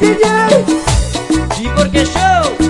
Este DJ. Y porque yo